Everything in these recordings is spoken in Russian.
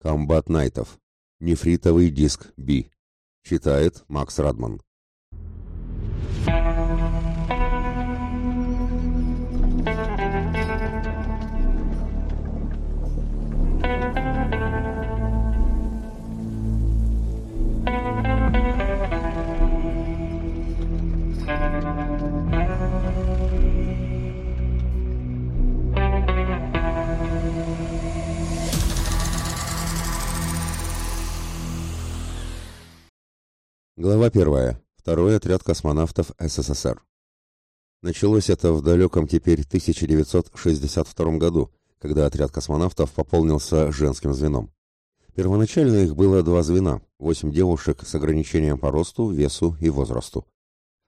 Комбат Найтов. Нефритовый диск Би. Читает Макс Радман. Глава первая. Второй отряд космонавтов СССР. Началось это в далеком теперь 1962 году, когда отряд космонавтов пополнился женским звеном. Первоначально их было два звена, восемь девушек с ограничением по росту, весу и возрасту.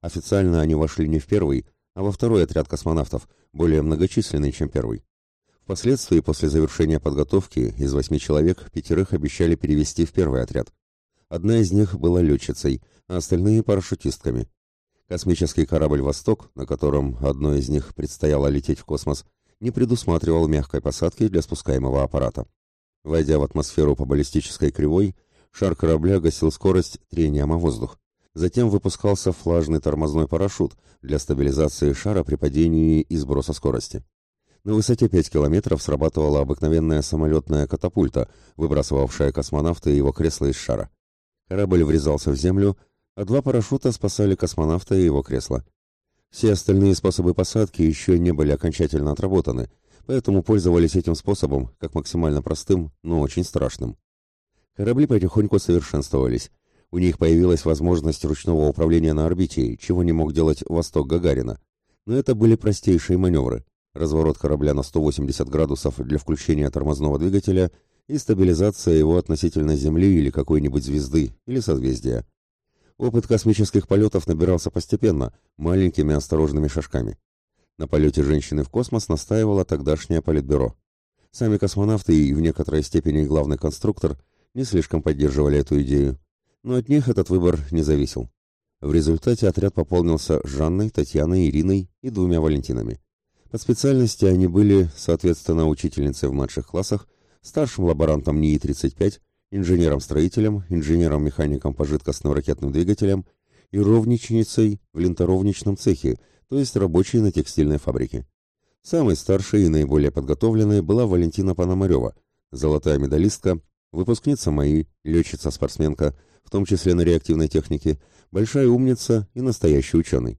Официально они вошли не в первый, а во второй отряд космонавтов, более многочисленный, чем первый. Впоследствии, после завершения подготовки, из восьми человек пятерых обещали перевести в первый отряд. Одна из них была летчицей, а остальные – парашютистками. Космический корабль «Восток», на котором одной из них предстояло лететь в космос, не предусматривал мягкой посадки для спускаемого аппарата. Войдя в атмосферу по баллистической кривой, шар корабля гасил скорость трением о воздух. Затем выпускался флажный тормозной парашют для стабилизации шара при падении и сброса скорости. На высоте 5 километров срабатывала обыкновенная самолетная катапульта, выбрасывавшая космонавта и его кресло из шара. Корабль врезался в землю, а два парашюта спасали космонавта и его кресло. Все остальные способы посадки еще не были окончательно отработаны, поэтому пользовались этим способом как максимально простым, но очень страшным. Корабли потихоньку совершенствовались. У них появилась возможность ручного управления на орбите, чего не мог делать «Восток» Гагарина. Но это были простейшие маневры. Разворот корабля на 180 градусов для включения тормозного двигателя – и стабилизация его относительно Земли или какой-нибудь звезды, или созвездия. Опыт космических полетов набирался постепенно, маленькими осторожными шажками. На полете женщины в космос настаивало тогдашнее политбюро. Сами космонавты и в некоторой степени главный конструктор не слишком поддерживали эту идею, но от них этот выбор не зависел. В результате отряд пополнился Жанной, Татьяной, Ириной и двумя Валентинами. По специальности они были, соответственно, учительницей в младших классах старшим лаборантом НИИ-35, инженером-строителем, инженером-механиком по жидкостным ракетным двигателям и ровничницей в ленторовничном цехе, то есть рабочей на текстильной фабрике. Самой старшей и наиболее подготовленной была Валентина Пономарева, золотая медалистка, выпускница МАИ, летчица-спортсменка, в том числе на реактивной технике, большая умница и настоящий ученый.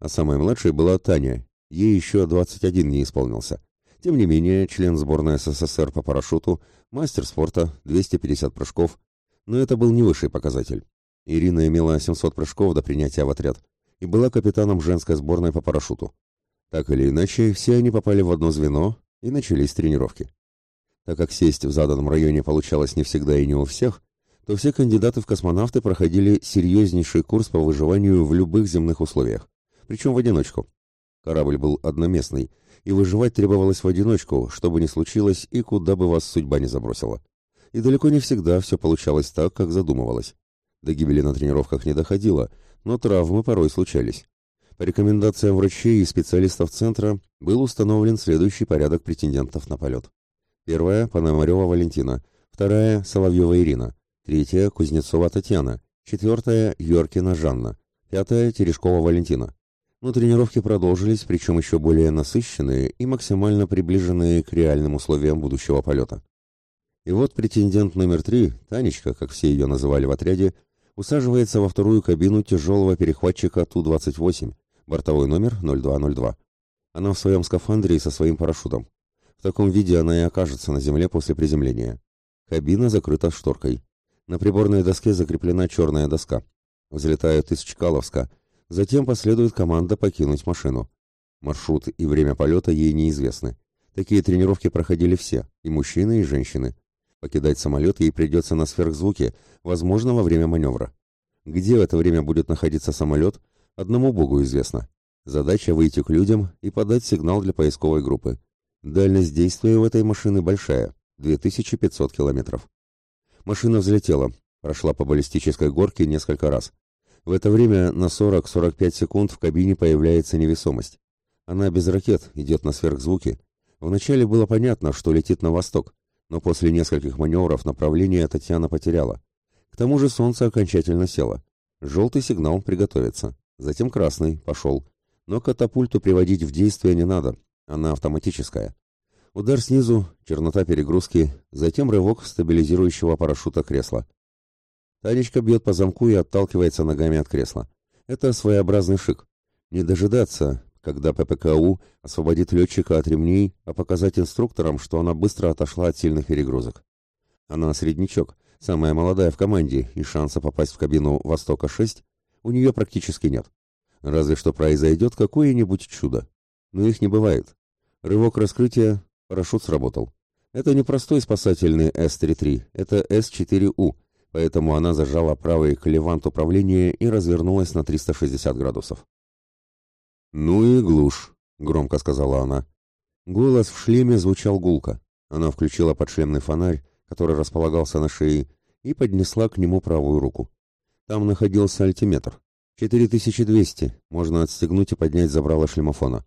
А самой младшей была Таня, ей еще 21 не исполнился. Тем не менее, член сборной СССР по парашюту, мастер спорта, 250 прыжков. Но это был не высший показатель. Ирина имела 700 прыжков до принятия в отряд и была капитаном женской сборной по парашюту. Так или иначе, все они попали в одно звено и начались тренировки. Так как сесть в заданном районе получалось не всегда и не у всех, то все кандидаты в космонавты проходили серьезнейший курс по выживанию в любых земных условиях, причем в одиночку. Корабль был одноместный, и выживать требовалось в одиночку, что бы ни случилось и куда бы вас судьба не забросила. И далеко не всегда все получалось так, как задумывалось. До гибели на тренировках не доходило, но травмы порой случались. По рекомендациям врачей и специалистов центра был установлен следующий порядок претендентов на полет. Первая – Пономарева Валентина, вторая – Соловьева Ирина, третья – Кузнецова Татьяна, четвертая – Йоркина Жанна, пятая – Терешкова Валентина. Но тренировки продолжились, причем еще более насыщенные и максимально приближенные к реальным условиям будущего полета. И вот претендент номер три, Танечка, как все ее называли в отряде, усаживается во вторую кабину тяжелого перехватчика Ту-28, бортовой номер 0202. Она в своем скафандре и со своим парашютом. В таком виде она и окажется на земле после приземления. Кабина закрыта шторкой. На приборной доске закреплена черная доска. Взлетают из Чкаловска – Затем последует команда покинуть машину. Маршрут и время полета ей неизвестны. Такие тренировки проходили все, и мужчины, и женщины. Покидать самолет ей придется на сверхзвуке, возможно, во время маневра. Где в это время будет находиться самолет, одному богу известно. Задача выйти к людям и подать сигнал для поисковой группы. Дальность действия у этой машины большая – 2500 километров. Машина взлетела, прошла по баллистической горке несколько раз. В это время на 40-45 секунд в кабине появляется невесомость. Она без ракет, идет на сверхзвуки. Вначале было понятно, что летит на восток, но после нескольких маневров направление Татьяна потеряла. К тому же солнце окончательно село. Желтый сигнал «Приготовиться». Затем красный «Пошел». Но катапульту приводить в действие не надо, она автоматическая. Удар снизу, чернота перегрузки, затем рывок стабилизирующего парашюта кресла. Танечка бьет по замку и отталкивается ногами от кресла. Это своеобразный шик. Не дожидаться, когда ППКУ освободит летчика от ремней, а показать инструкторам, что она быстро отошла от сильных перегрузок. Она среднячок, самая молодая в команде, и шанса попасть в кабину «Востока-6» у нее практически нет. Разве что произойдет какое-нибудь чудо. Но их не бывает. Рывок раскрытия, парашют сработал. Это не простой спасательный С-33, это С-4У, поэтому она зажала правый клевант управления и развернулась на 360 градусов. «Ну и глушь», — громко сказала она. Голос в шлеме звучал гулко. Она включила подшлемный фонарь, который располагался на шее, и поднесла к нему правую руку. Там находился альтиметр. 4200, можно отстегнуть и поднять забрало шлемофона.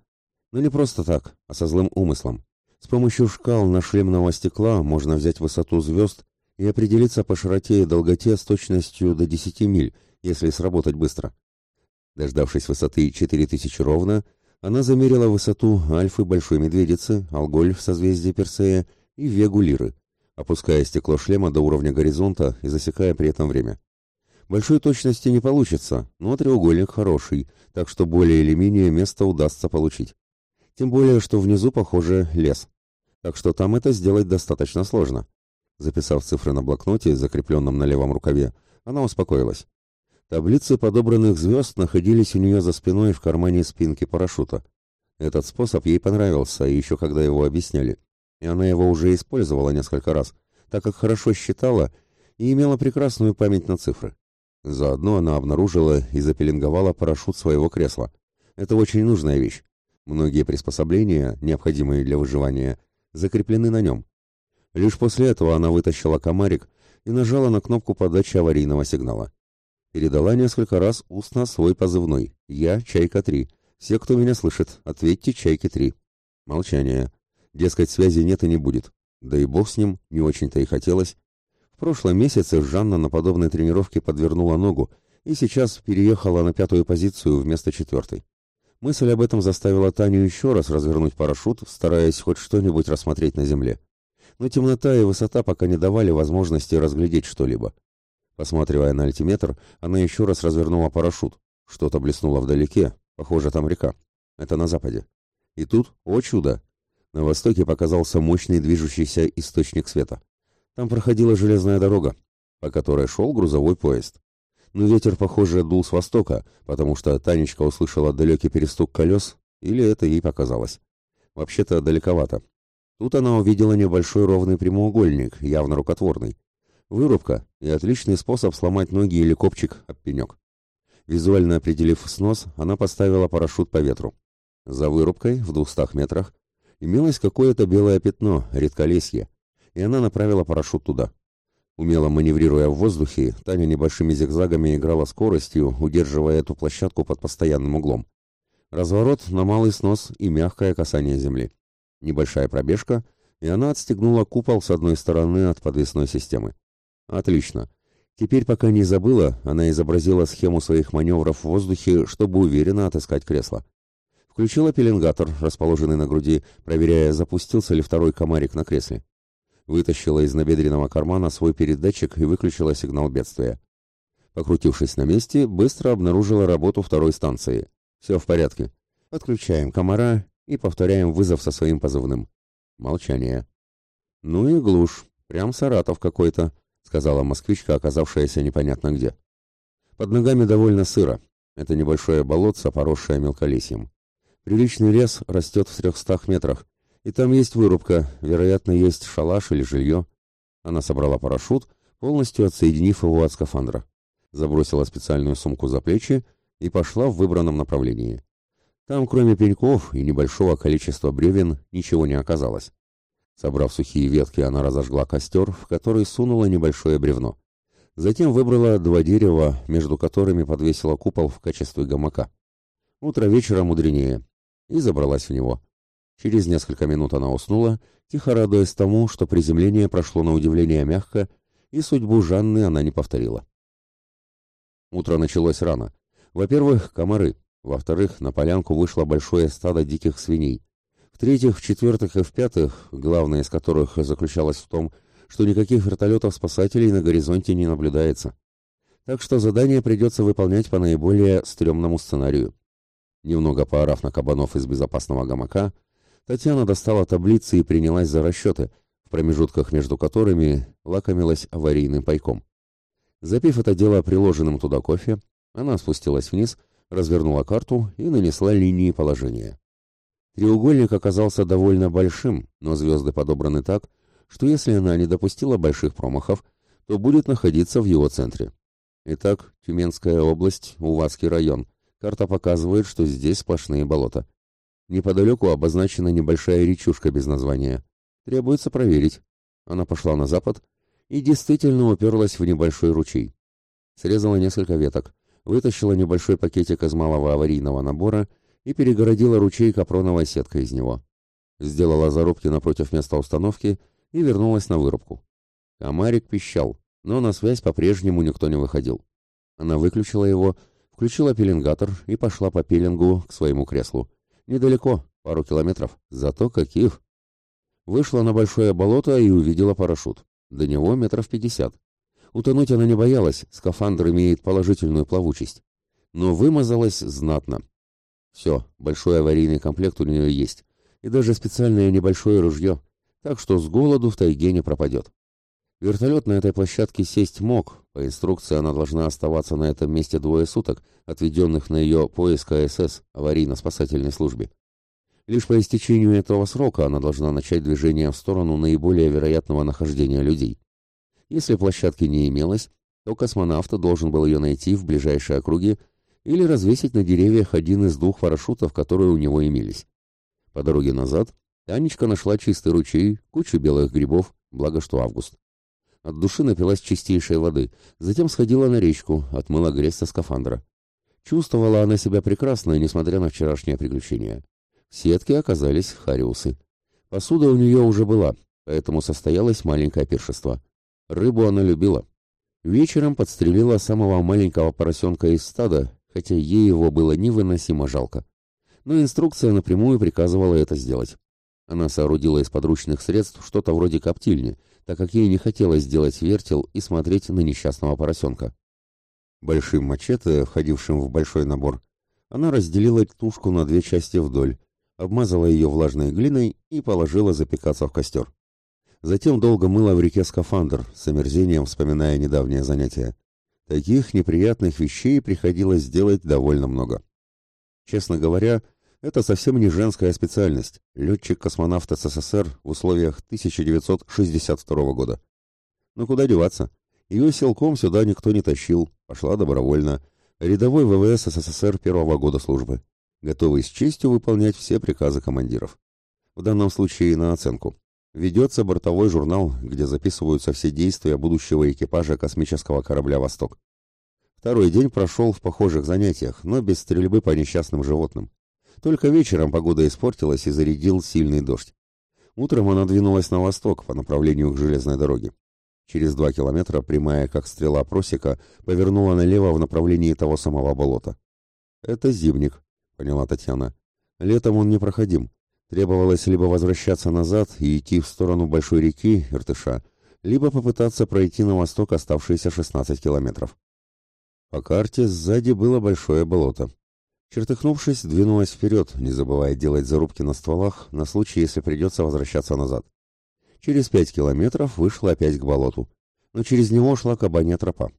Но не просто так, а со злым умыслом. С помощью шкал на шлемного стекла можно взять высоту звезд и определиться по широте и долготе с точностью до 10 миль, если сработать быстро. Дождавшись высоты 4000 ровно, она замерила высоту Альфы Большой Медведицы, Алголь в созвездии Персея и Вегу Лиры, опуская стекло шлема до уровня горизонта и засекая при этом время. Большой точности не получится, но треугольник хороший, так что более или менее место удастся получить. Тем более, что внизу, похоже, лес. Так что там это сделать достаточно сложно. Записав цифры на блокноте, закрепленном на левом рукаве, она успокоилась. Таблицы подобранных звезд находились у нее за спиной в кармане спинки парашюта. Этот способ ей понравился, еще когда его объясняли. И она его уже использовала несколько раз, так как хорошо считала и имела прекрасную память на цифры. Заодно она обнаружила и запеленговала парашют своего кресла. Это очень нужная вещь. Многие приспособления, необходимые для выживания, закреплены на нем. Лишь после этого она вытащила комарик и нажала на кнопку подачи аварийного сигнала. Передала несколько раз устно свой позывной. «Я Чайка-3. Все, кто меня слышит, ответьте Чайке-3». Молчание. Дескать, связи нет и не будет. Да и бог с ним, не очень-то и хотелось. В прошлом месяце Жанна на подобной тренировке подвернула ногу и сейчас переехала на пятую позицию вместо четвертой. Мысль об этом заставила Таню еще раз развернуть парашют, стараясь хоть что-нибудь рассмотреть на земле. Но темнота и высота пока не давали возможности разглядеть что-либо. Посматривая на альтиметр, она еще раз развернула парашют. Что-то блеснуло вдалеке. Похоже, там река. Это на западе. И тут, о чудо! На востоке показался мощный движущийся источник света. Там проходила железная дорога, по которой шел грузовой поезд. Но ветер, похоже, дул с востока, потому что Танечка услышала далекий перестук колес, или это ей показалось. Вообще-то далековато. Тут она увидела небольшой ровный прямоугольник, явно рукотворный. Вырубка и отличный способ сломать ноги или копчик об пенек. Визуально определив снос, она поставила парашют по ветру. За вырубкой, в двухстах метрах, имелось какое-то белое пятно, редколесье, и она направила парашют туда. Умело маневрируя в воздухе, Таня небольшими зигзагами играла скоростью, удерживая эту площадку под постоянным углом. Разворот на малый снос и мягкое касание земли. Небольшая пробежка, и она отстегнула купол с одной стороны от подвесной системы. Отлично. Теперь, пока не забыла, она изобразила схему своих маневров в воздухе, чтобы уверенно отыскать кресло. Включила пеленгатор, расположенный на груди, проверяя, запустился ли второй комарик на кресле. Вытащила из набедренного кармана свой передатчик и выключила сигнал бедствия. Покрутившись на месте, быстро обнаружила работу второй станции. Все в порядке. Подключаем комара и повторяем вызов со своим позывным. Молчание. Ну и глушь. Прям Саратов какой-то сказала москвичка, оказавшаяся непонятно где. Под ногами довольно сыро. Это небольшое болотце, поросшее мелколесьем. Приличный лес растет в трехстах метрах, и там есть вырубка, вероятно, есть шалаш или жилье. Она собрала парашют, полностью отсоединив его от скафандра. Забросила специальную сумку за плечи и пошла в выбранном направлении. Там, кроме пеньков и небольшого количества бревен, ничего не оказалось. Собрав сухие ветки, она разожгла костер, в который сунула небольшое бревно. Затем выбрала два дерева, между которыми подвесила купол в качестве гамака. Утро вечера мудренее. И забралась в него. Через несколько минут она уснула, тихо радуясь тому, что приземление прошло на удивление мягко, и судьбу Жанны она не повторила. Утро началось рано. Во-первых, комары. Во-вторых, на полянку вышло большое стадо диких свиней. В-третьих, в-четвертых и в-пятых, главное из которых заключалось в том, что никаких вертолетов-спасателей на горизонте не наблюдается. Так что задание придется выполнять по наиболее стрёмному сценарию. Немного поорав на кабанов из безопасного гамака, Татьяна достала таблицы и принялась за расчеты, в промежутках между которыми лакомилась аварийным пайком. Запив это дело приложенным туда кофе, она спустилась вниз, развернула карту и нанесла линии положения. Треугольник оказался довольно большим, но звезды подобраны так, что если она не допустила больших промахов, то будет находиться в его центре. Итак, Тюменская область, Увазский район. Карта показывает, что здесь сплошные болота. Неподалеку обозначена небольшая речушка без названия. Требуется проверить. Она пошла на запад и действительно уперлась в небольшой ручей. Срезала несколько веток, вытащила небольшой пакетик из малого аварийного набора и перегородила ручей капроновой сеткой из него. Сделала зарубки напротив места установки и вернулась на вырубку. Комарик пищал, но на связь по-прежнему никто не выходил. Она выключила его, включила пеленгатор и пошла по пеленгу к своему креслу. Недалеко, пару километров, зато каких! Вышла на большое болото и увидела парашют. До него метров пятьдесят. Утонуть она не боялась, скафандр имеет положительную плавучесть. Но вымазалась знатно. Все, большой аварийный комплект у нее есть. И даже специальное небольшое ружье так что с голоду в тайге не пропадет. Вертолет на этой площадке сесть мог, по инструкции она должна оставаться на этом месте двое суток, отведенных на ее поиск АСС, аварийно-спасательной службе. Лишь по истечению этого срока она должна начать движение в сторону наиболее вероятного нахождения людей. Если площадки не имелось, то космонавт должен был ее найти в ближайшей округе или развесить на деревьях один из двух парашютов, которые у него имелись. По дороге назад Танечка нашла чистый ручей, кучу белых грибов, благо что август. От души напилась чистейшей воды, затем сходила на речку, отмыла грязь со скафандра. Чувствовала она себя прекрасно, несмотря на вчерашнее приключение. В сетке оказались хариусы. Посуда у нее уже была, поэтому состоялось маленькое пиршество. Рыбу она любила. Вечером подстрелила самого маленького поросенка из стада, хотя ей его было невыносимо жалко. Но инструкция напрямую приказывала это сделать. Она соорудила из подручных средств что-то вроде коптильни, так как ей не хотелось делать вертел и смотреть на несчастного поросенка. Большим мачете, входившим в большой набор, она разделила тушку на две части вдоль, обмазала ее влажной глиной и положила запекаться в костер. Затем долго мыла в реке скафандр, с омерзением вспоминая недавнее занятие. Таких неприятных вещей приходилось делать довольно много. Честно говоря, это совсем не женская специальность. Летчик-космонавт СССР в условиях 1962 года. Ну куда деваться? Ее силком сюда никто не тащил, пошла добровольно. Рядовой ВВС СССР первого года службы. Готовый с честью выполнять все приказы командиров. В данном случае на оценку. Ведется бортовой журнал, где записываются все действия будущего экипажа космического корабля «Восток». Второй день прошел в похожих занятиях, но без стрельбы по несчастным животным. Только вечером погода испортилась и зарядил сильный дождь. Утром она двинулась на восток по направлению к железной дороге. Через два километра, прямая как стрела просека, повернула налево в направлении того самого болота. «Это зимник», — поняла Татьяна. «Летом он непроходим. Требовалось либо возвращаться назад и идти в сторону большой реки Иртыша, либо попытаться пройти на восток оставшиеся 16 километров. По карте сзади было большое болото. Чертыхнувшись, двинулась вперед, не забывая делать зарубки на стволах на случай, если придется возвращаться назад. Через пять километров вышла опять к болоту, но через него шла кабанья тропа.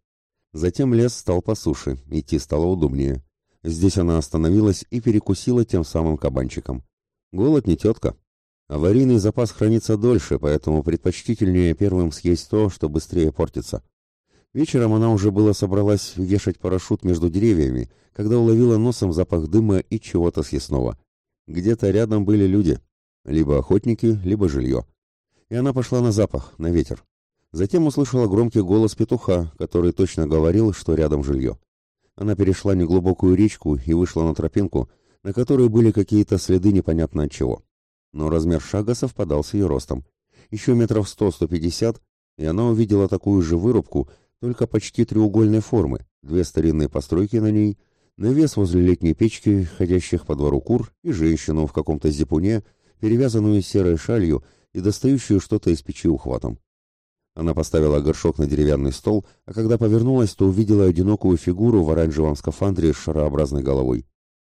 Затем лес стал по суше, идти стало удобнее. Здесь она остановилась и перекусила тем самым кабанчиком. Голод не тетка. Аварийный запас хранится дольше, поэтому предпочтительнее первым съесть то, что быстрее портится. Вечером она уже было собралась вешать парашют между деревьями, когда уловила носом запах дыма и чего-то съестного. Где-то рядом были люди, либо охотники, либо жилье. И она пошла на запах, на ветер. Затем услышала громкий голос петуха, который точно говорил, что рядом жилье. Она перешла неглубокую речку и вышла на тропинку, на которой были какие-то следы непонятно от чего. но размер шага совпадал с ее ростом. Еще метров сто-сто пятьдесят, и она увидела такую же вырубку, только почти треугольной формы, две старинные постройки на ней, навес возле летней печки, ходящих по двору кур, и женщину в каком-то зипуне, перевязанную серой шалью и достающую что-то из печи ухватом. Она поставила горшок на деревянный стол, а когда повернулась, то увидела одинокую фигуру в оранжевом скафандре с шарообразной головой.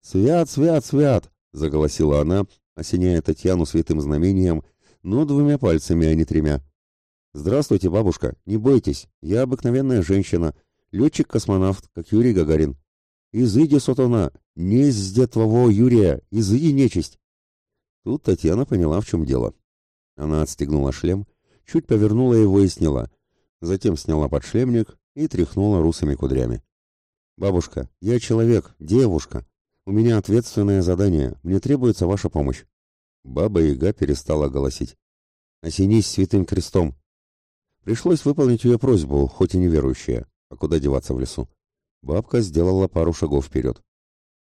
«Свят, свят, свят!» — заголосила она, осеняя Татьяну святым знамением, но двумя пальцами, а не тремя. «Здравствуйте, бабушка, не бойтесь, я обыкновенная женщина, летчик-космонавт, как Юрий Гагарин. Изыди, сотона, нездзе твоего Юрия, изыди нечисть!» Тут Татьяна поняла, в чем дело. Она отстегнула шлем, чуть повернула его и сняла. Затем сняла подшлемник и тряхнула русыми кудрями. «Бабушка, я человек, девушка. У меня ответственное задание, мне требуется ваша помощь». Баба-яга перестала голосить. «Осенись святым крестом!» Пришлось выполнить ее просьбу, хоть и неверующая. А куда деваться в лесу? Бабка сделала пару шагов вперед.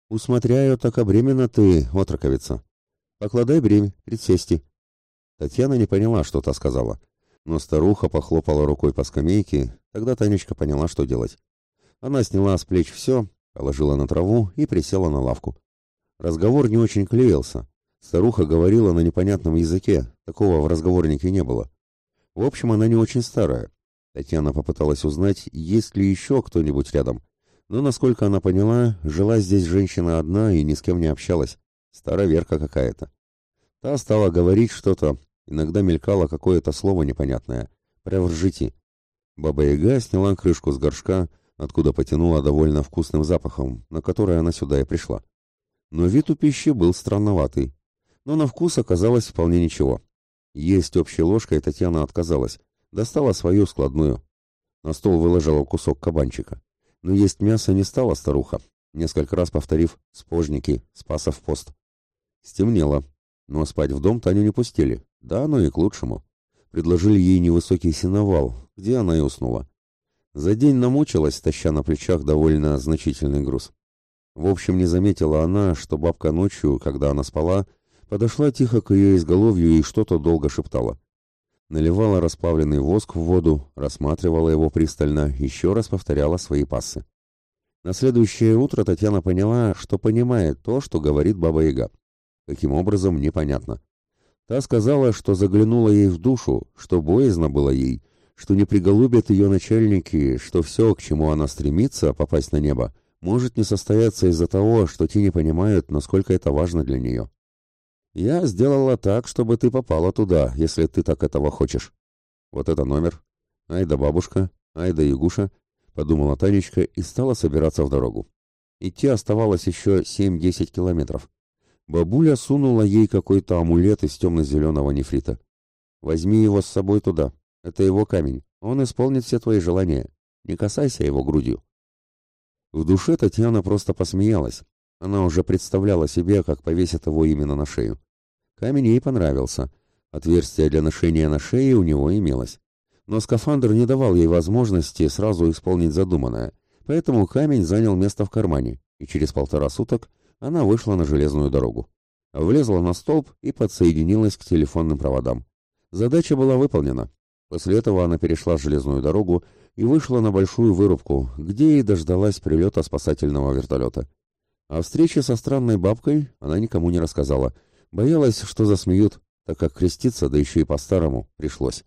«Усмотряю, так обременно ты, отроковица. Покладай бремя, предсести». Татьяна не поняла, что та сказала. Но старуха похлопала рукой по скамейке, тогда Танечка поняла, что делать. Она сняла с плеч все, положила на траву и присела на лавку. Разговор не очень клеился. Старуха говорила на непонятном языке, такого в разговорнике не было. В общем, она не очень старая. Татьяна попыталась узнать, есть ли еще кто-нибудь рядом. Но, насколько она поняла, жила здесь женщина одна и ни с кем не общалась. Староверка какая-то. Та стала говорить что-то, Иногда мелькало какое-то слово непонятное. «Превржите». Баба-яга сняла крышку с горшка, откуда потянула довольно вкусным запахом, на который она сюда и пришла. Но вид у пищи был странноватый. Но на вкус оказалось вполне ничего. Есть общей ложкой Татьяна отказалась. Достала свою складную. На стол выложила кусок кабанчика. Но есть мясо не стала старуха, несколько раз повторив «спожники, спасов пост». Стемнело, но спать в дом Таню не пустили. Да, оно и к лучшему. Предложили ей невысокий сеновал, где она и уснула. За день намучилась, таща на плечах довольно значительный груз. В общем, не заметила она, что бабка ночью, когда она спала, подошла тихо к ее изголовью и что-то долго шептала. Наливала расплавленный воск в воду, рассматривала его пристально, еще раз повторяла свои пассы. На следующее утро Татьяна поняла, что понимает то, что говорит Баба-Яга. Каким образом, непонятно. Та сказала, что заглянула ей в душу, что боязно было ей, что не приголубят ее начальники, что все, к чему она стремится, попасть на небо, может не состояться из-за того, что те не понимают, насколько это важно для нее. Я сделала так, чтобы ты попала туда, если ты так этого хочешь. Вот это номер. Ай да бабушка, ай да Ягуша, подумала Танечка и стала собираться в дорогу. Идти оставалось еще семь-десять километров. Бабуля сунула ей какой-то амулет из темно-зеленого нефрита. «Возьми его с собой туда. Это его камень. Он исполнит все твои желания. Не касайся его грудью». В душе Татьяна просто посмеялась. Она уже представляла себе, как повесит его именно на шею. Камень ей понравился. Отверстие для ношения на шее у него имелось. Но скафандр не давал ей возможности сразу исполнить задуманное, поэтому камень занял место в кармане, и через полтора суток она вышла на железную дорогу. Влезла на столб и подсоединилась к телефонным проводам. Задача была выполнена. После этого она перешла железную дорогу и вышла на большую вырубку, где и дождалась прилета спасательного вертолета. О встрече со странной бабкой она никому не рассказала. Боялась, что засмеют, так как креститься, да еще и по-старому, пришлось.